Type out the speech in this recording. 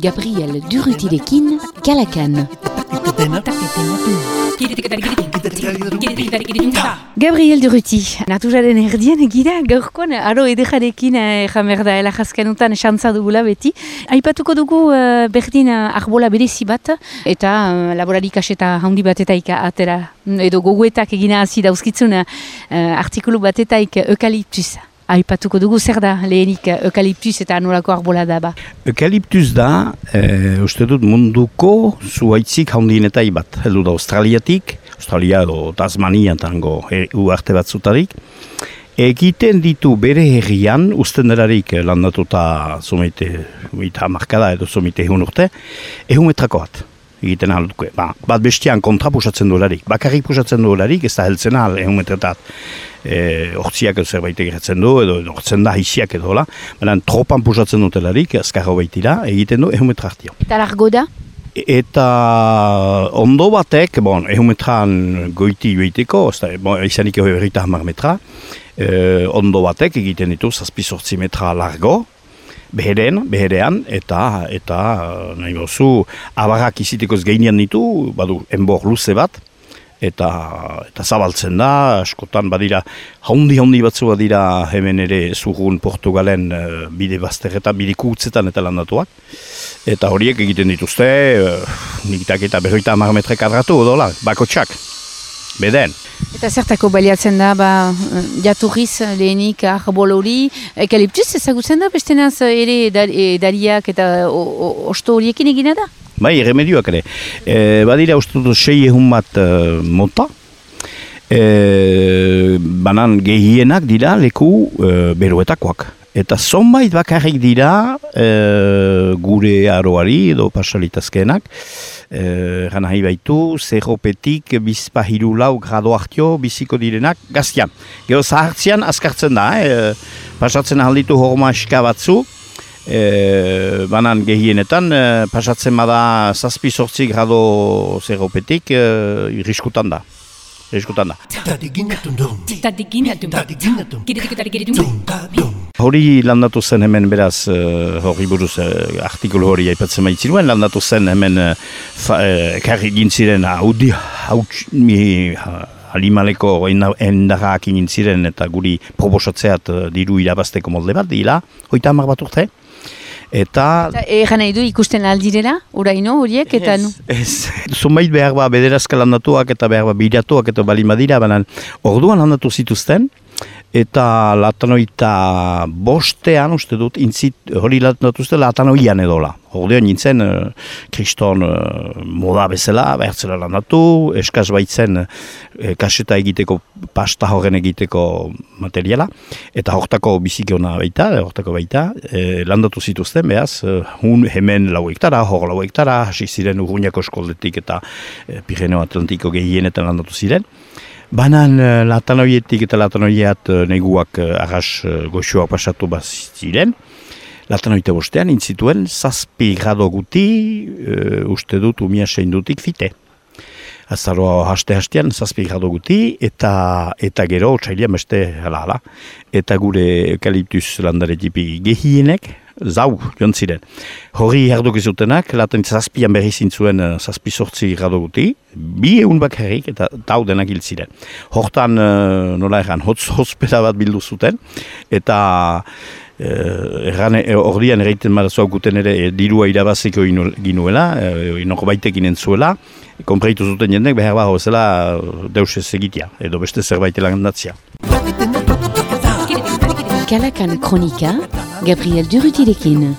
Gabriel Durutilekin, Kalakan. Gabriel Duruti, naturaren erdien gira, gaurkoan, aro edejarekin eh, jamerda elajazkanutan xantza dugula beti. Aipatuko dugu eh, berdin eh, arbola berezi bat, eta eh, laborarik aseta handi batetaik atera, edo goguetak egina hasi dauzkitzun eh, artikulu batetaik eukaliptus. Aipatuko dugu zer da lehenik eh, eukaliptus eta nolako arbola da ba. Eukaliptus da, e, uste dut munduko zuaitzik handienetai bat. Heldu da Australiatik, Australia edo Tasmania tango e, uarte batzutarik. Egiten ditu bere herrian, usten derarik landatuta zumite, eta markada edo zumite egun urte, egun metrako bat egiten alduko. Ba, bat bestian kontra pusatzen duelarik. Bakarrik pusatzen duelarik, ez da heltzen ahal egun metretat e, ortsiak zerbait egiten du, edo ortzen da hisiak edo la. Baina tropan pusatzen dutelarik, azkarro baitira, egiten du ehumetra hartio. Eta largo da? Eta ondo batek, bon, ehumetran goiti joiteko, bon, izanik horreta hamar metra, e, ondo batek egiten ditu zazpi sortzi metra largo, beheren, beherean, eta, eta nahi bozu, abarrak izitekoz gainean ditu, badu, enbor luze bat, eta eta zabaltzen da, askotan badira, haundi haundi batzu badira hemen ere zurgun Portugalen uh, bide bazterretan, bide kutzetan eta landatuak. Eta horiek egiten dituzte, uh, nikitak eta berroita hamar metre kadratu, odola, bako txak, beden. Eta zertako baliatzen da, ba, jaturriz lehenik arbol hori, ekaliptuz ezagutzen da, beste naz ere dariak eta osto horiekin egina da? Bai, remedioak ere. E, badira uste dut sei egun bat e, mota. E, banan gehienak dira leku e, beruetakoak. Eta zonbait bakarrik dira e, gure aroari edo pasalitazkenak. E, Gana nahi baitu, zerropetik bizpa hiru lau grado hartio biziko direnak gaztian. Gero zahartzian azkartzen da, e, pasatzen alditu horma eska batzu, e, banan gehienetan e, pasatzen bada zazpi sortzi grado zeropetik e, irriskutan da. Irriskutan da. Hori landatu zen hemen beraz, uh, hori buruz uh, artikulu hori aipatzen baitziruen, landatu zen hemen uh, ekarri gintziren haudi, haudi, alimaleko endarrak ziren eta guri proposatzeat diru irabazteko molde bat, dira, hoita hamar bat urte. Eta... Egan nahi du ikusten aldirela, uraino horiek, eta nu? Ez, zumait behar ba bederazka landatuak eta behar ba biratuak eta bali madira, baina orduan landatu zituzten, eta latanoita bostean, uste dut, intzit, hori latanatuzte latanoian edola. Ordean nintzen, uh, kriston uh, moda bezala, behertzela landatu, eskaz baitzen uh, kaseta egiteko, pasta horren egiteko materiala, eta hortako bizikiona baita, hortako baita, e, landatu zituzten, behaz, hun hemen lau hektara, hor lau hektara, hasi ziren urruñako eskoldetik eta uh, Pireneo Atlantiko gehienetan landatu ziren. Banan uh, latanoietik eta latanoiat uh, neguak uh, arras uh, goxoak pasatu bat ziren. Latanoite bostean, intzituen, zazpi grado guti, uh, uste dut, umia sein dutik fite. Azaro haste-hastean, zazpi grado guti, eta, eta gero, txailia beste, hala, hala. Eta gure eukaliptus landare gehienek, zau joan ziren. Hori herduk izutenak, laten zazpian berri zintzuen uh, zazpi sortzi grado guti, bi egun bakarrik eta tau denak hil ziren. Hortan, uh, nola erran, hotz hospeda bat bildu zuten, eta uh, erran, ordian erreiten marazua guten ere e, dirua irabaziko ginuela, uh, inoko baitekin entzuela, konpreitu zuten jendek, behar bat hozela deus ez egitea, edo beste zerbait elandatzia. Kalakan Kronika, Gabriel Durutilekin.